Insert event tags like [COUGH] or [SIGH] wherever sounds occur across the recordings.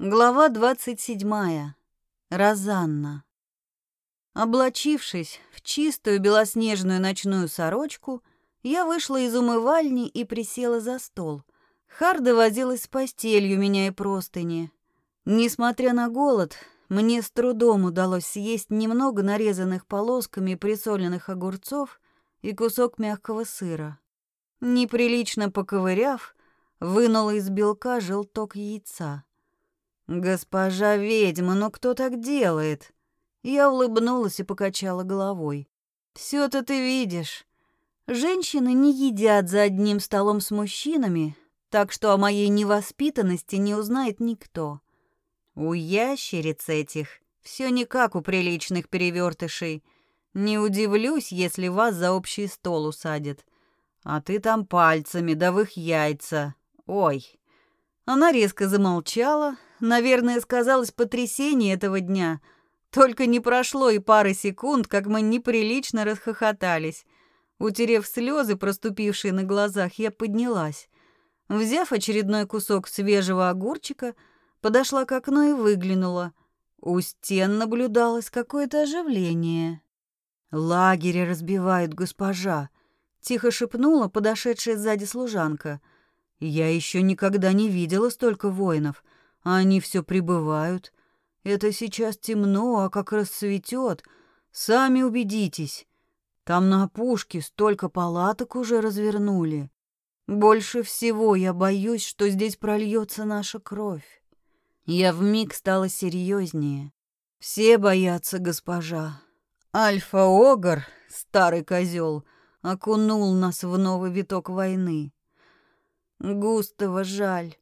Глава 27. Розанна. Облачившись в чистую белоснежную ночную сорочку, я вышла из умывальни и присела за стол. Харда возилась с постелью, меняя простыни. Несмотря на голод, мне с трудом удалось съесть немного нарезанных полосками присоленных огурцов и кусок мягкого сыра. Неприлично поковыряв, вынула из белка желток яйца. «Госпожа ведьма, ну кто так делает?» Я улыбнулась и покачала головой. «Всё-то ты видишь. Женщины не едят за одним столом с мужчинами, так что о моей невоспитанности не узнает никто. У ящериц этих все не как у приличных перевертышей. Не удивлюсь, если вас за общий стол усадят. А ты там пальцами, да в их яйца. Ой!» Она резко замолчала, наверное, сказалось потрясение этого дня. Только не прошло и пары секунд, как мы неприлично расхохотались. Утерев слезы, проступившие на глазах, я поднялась. Взяв очередной кусок свежего огурчика, подошла к окну и выглянула. У стен наблюдалось какое-то оживление. «Лагеря разбивают, госпожа», — тихо шепнула подошедшая сзади служанка. «Я еще никогда не видела столько воинов они все прибывают. Это сейчас темно, а как расцветет, сами убедитесь. Там на опушке столько палаток уже развернули. Больше всего я боюсь, что здесь прольется наша кровь. Я вмиг стала серьезнее. Все боятся, госпожа. Альфа-Огр, старый козел, окунул нас в новый виток войны. Густavo жаль.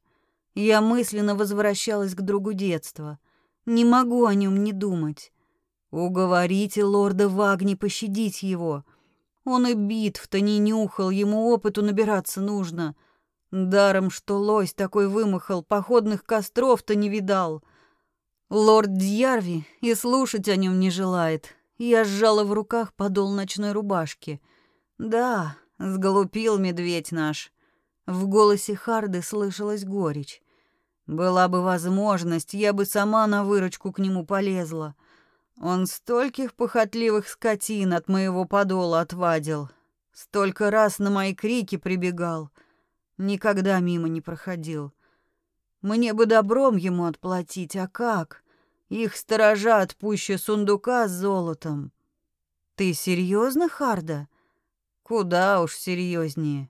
Я мысленно возвращалась к другу детства. Не могу о нем не думать. Уговорите лорда Вагни пощадить его. Он и битв-то не нюхал, ему опыту набираться нужно. Даром, что лось такой вымахал, походных костров-то не видал. Лорд Дьярви и слушать о нем не желает. Я сжала в руках подол ночной рубашки. Да, сголупил медведь наш. В голосе Харды слышалась горечь. Была бы возможность, я бы сама на выручку к нему полезла. Он стольких похотливых скотин от моего подола отвадил. Столько раз на мои крики прибегал. Никогда мимо не проходил. Мне бы добром ему отплатить, а как? Их сторожат пуще сундука с золотом. Ты серьезно, Харда? Куда уж серьезнее.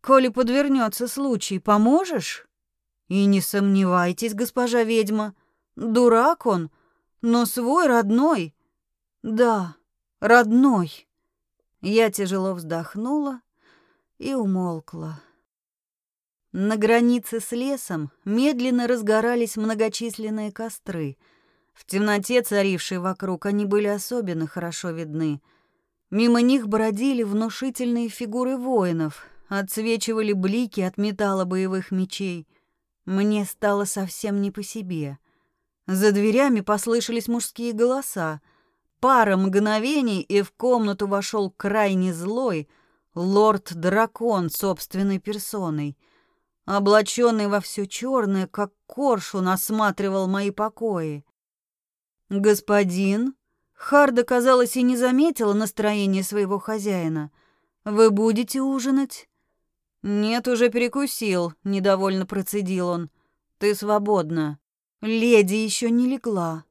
Коли подвернется случай, поможешь? И не сомневайтесь, госпожа ведьма, дурак он, но свой родной. Да, родной. Я тяжело вздохнула и умолкла. На границе с лесом медленно разгорались многочисленные костры. В темноте, царившей вокруг, они были особенно хорошо видны. Мимо них бродили внушительные фигуры воинов, отсвечивали блики от металла боевых мечей. Мне стало совсем не по себе. За дверями послышались мужские голоса. Пара мгновений, и в комнату вошел крайне злой лорд-дракон собственной персоной. Облаченный во все черное, как коршун осматривал мои покои. «Господин?» Харда, казалось, и не заметила настроение своего хозяина. «Вы будете ужинать?» «Нет, уже перекусил», — недовольно процедил он. «Ты свободна». «Леди еще не легла».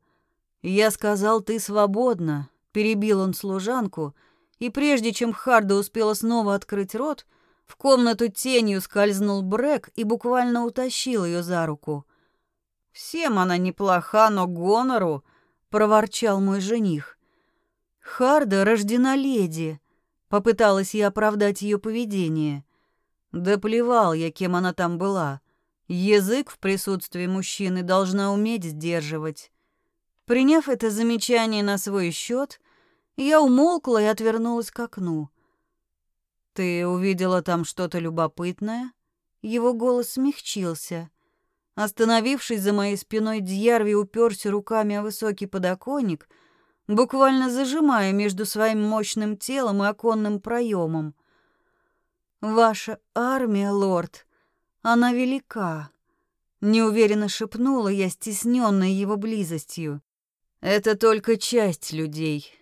«Я сказал, ты свободна», — перебил он служанку, и прежде чем Харда успела снова открыть рот, в комнату тенью скользнул Брэк и буквально утащил ее за руку. «Всем она неплоха, но гонору», — проворчал мой жених. «Харда рождена леди», — попыталась я оправдать ее поведение. Да плевал я, кем она там была. Язык в присутствии мужчины должна уметь сдерживать. Приняв это замечание на свой счет, я умолкла и отвернулась к окну. «Ты увидела там что-то любопытное?» Его голос смягчился. Остановившись за моей спиной, Дьярви уперся руками о высокий подоконник, буквально зажимая между своим мощным телом и оконным проемом. Ваша армия, лорд, она велика. Неуверенно шепнула я, стесненная его близостью. Это только часть людей.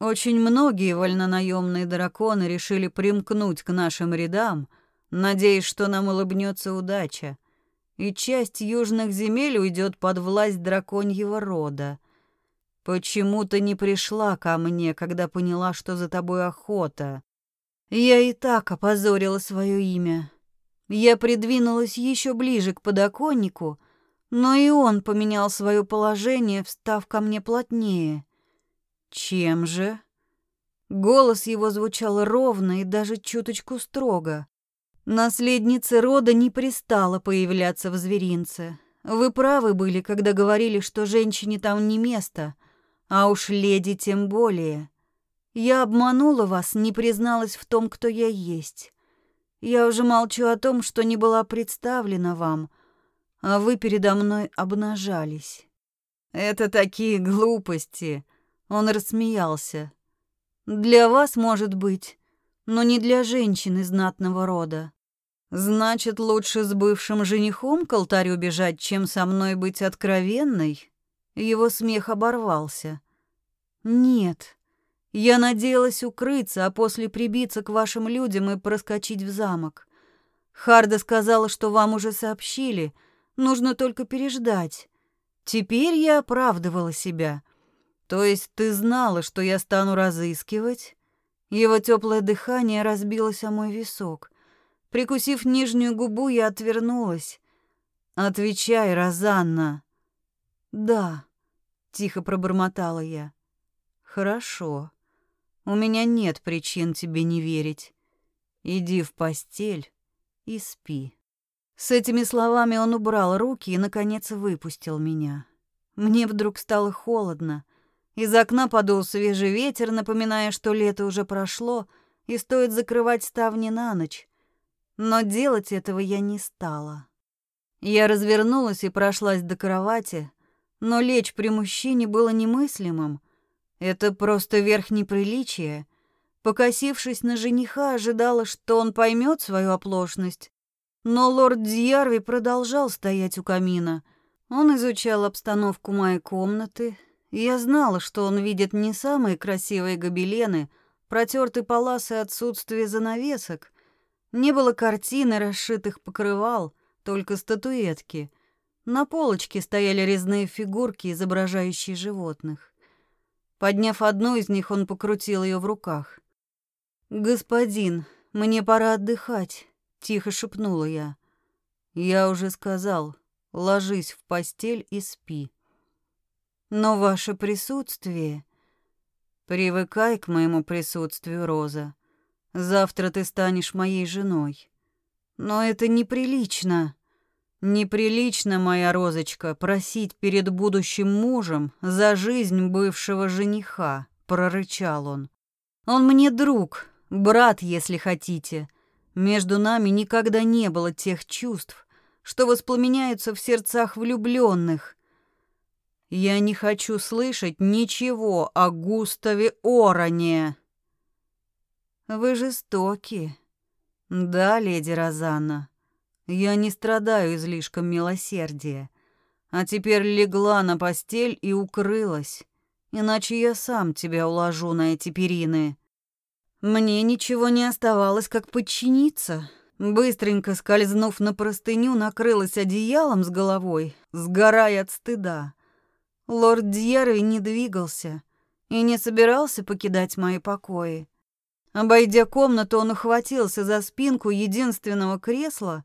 Очень многие вольнонаемные драконы решили примкнуть к нашим рядам, надеясь, что нам улыбнется удача, и часть южных земель уйдет под власть драконьего рода. Почему ты не пришла ко мне, когда поняла, что за тобой охота? Я и так опозорила свое имя. Я придвинулась еще ближе к подоконнику, но и он поменял свое положение, встав ко мне плотнее. Чем же? Голос его звучал ровно и даже чуточку строго. Наследница рода не пристала появляться в зверинце. Вы правы были, когда говорили, что женщине там не место, а уж леди тем более. Я обманула вас, не призналась в том, кто я есть. Я уже молчу о том, что не была представлена вам, а вы передо мной обнажались. Это такие глупости. Он рассмеялся. Для вас, может быть, но не для женщины знатного рода. Значит, лучше с бывшим женихом к алтарю бежать, чем со мной быть откровенной? Его смех оборвался. Нет. Я надеялась укрыться, а после прибиться к вашим людям и проскочить в замок. Харда сказала, что вам уже сообщили, нужно только переждать. Теперь я оправдывала себя. То есть ты знала, что я стану разыскивать? Его теплое дыхание разбилось о мой висок. Прикусив нижнюю губу, я отвернулась. Отвечай, Розанна. Да, тихо пробормотала я. Хорошо. У меня нет причин тебе не верить. Иди в постель и спи. С этими словами он убрал руки и наконец выпустил меня. Мне вдруг стало холодно. Из окна подул свежий ветер, напоминая, что лето уже прошло, и стоит закрывать ставни на ночь. Но делать этого я не стала. Я развернулась и прошлась до кровати, но лечь при мужчине было немыслимым. Это просто верх неприличия. Покосившись на жениха, ожидала, что он поймет свою оплошность. Но лорд Дьярви продолжал стоять у камина. Он изучал обстановку моей комнаты, я знала, что он видит не самые красивые гобелены, протертый палас и отсутствие занавесок. Не было картины, расшитых покрывал, только статуэтки. На полочке стояли резные фигурки, изображающие животных. Подняв одну из них, он покрутил ее в руках. «Господин, мне пора отдыхать», — тихо шепнула я. «Я уже сказал, ложись в постель и спи». Но ваше присутствие... Привыкай к моему присутствию, Роза. Завтра ты станешь моей женой. Но это неприлично. Неприлично, моя Розочка, просить перед будущим мужем за жизнь бывшего жениха, прорычал он. Он мне друг, брат, если хотите. Между нами никогда не было тех чувств, что воспламеняются в сердцах влюбленных, я не хочу слышать ничего о Густаве Ороне. Вы жестоки. Да, леди Розанна. Я не страдаю излишком милосердия. А теперь легла на постель и укрылась. Иначе я сам тебя уложу на эти перины. Мне ничего не оставалось, как подчиниться. Быстренько скользнув на простыню, накрылась одеялом с головой, сгорая от стыда. Лорд Дьерви не двигался и не собирался покидать мои покои. Обойдя комнату, он ухватился за спинку единственного кресла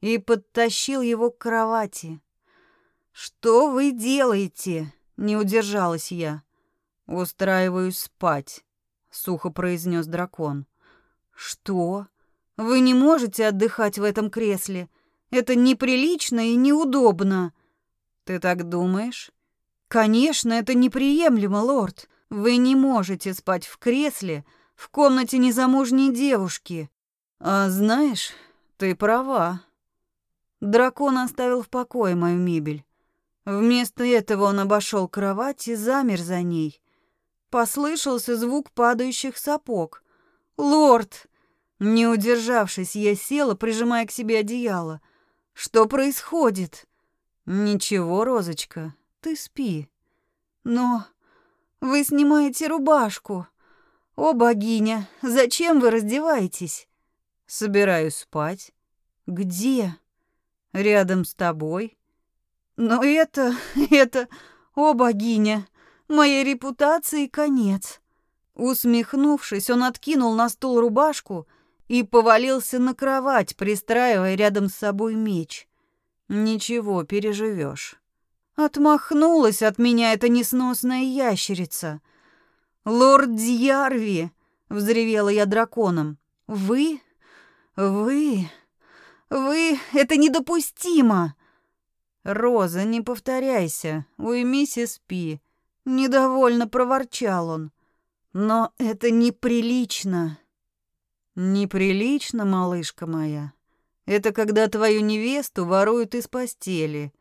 и подтащил его к кровати. «Что вы делаете?» — не удержалась я. «Устраиваюсь спать», — сухо произнес дракон. «Что? Вы не можете отдыхать в этом кресле? Это неприлично и неудобно». «Ты так думаешь?» Конечно, это неприемлемо, лорд. Вы не можете спать в кресле в комнате незамужней девушки. А знаешь, ты права. Дракон оставил в покое мою мебель. Вместо этого он обошел кровать и замер за ней. Послышался звук падающих сапог. «Лорд!» Не удержавшись, я села, прижимая к себе одеяло. «Что происходит?» Ничего, Розочка, ты спи. Но вы снимаете рубашку. О, богиня, зачем вы раздеваетесь? Собираюсь спать. Где? Рядом с тобой. Но это, [LAUGHS] это, о, богиня, моей репутации конец. Усмехнувшись, он откинул на стул рубашку и повалился на кровать, пристраивая рядом с собой меч. Ничего, переживешь. Отмахнулась от меня эта несносная ящерица. «Лорд Дьярви!» — взревела я драконом. «Вы? Вы? Вы? Это недопустимо!» «Роза, не повторяйся, уймись и спи!» Недовольно проворчал он. «Но это неприлично!» «Неприлично, малышка моя. Это когда твою невесту воруют из постели.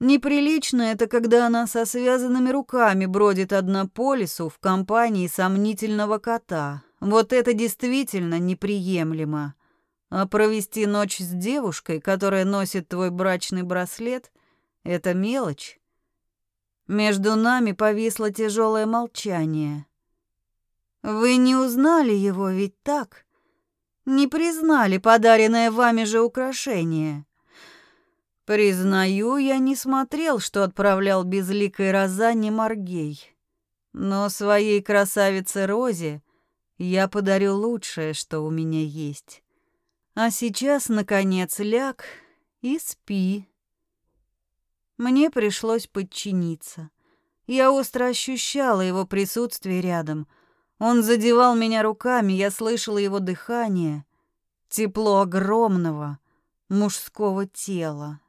Неприлично это когда она со связанными руками бродит одна по лесу в компании сомнительного кота. Вот это действительно неприемлемо. А провести ночь с девушкой, которая носит твой брачный браслет, это мелочь. Между нами повисло тяжелое молчание. Вы не узнали его ведь так? Не признали подаренное вами же украшение? Признаю, я не смотрел, что отправлял безликой Розанне Маргей. Но своей красавице Розе я подарю лучшее, что у меня есть. А сейчас, наконец, ляг и спи. Мне пришлось подчиниться. Я остро ощущала его присутствие рядом. Он задевал меня руками, я слышала его дыхание, тепло огромного мужского тела.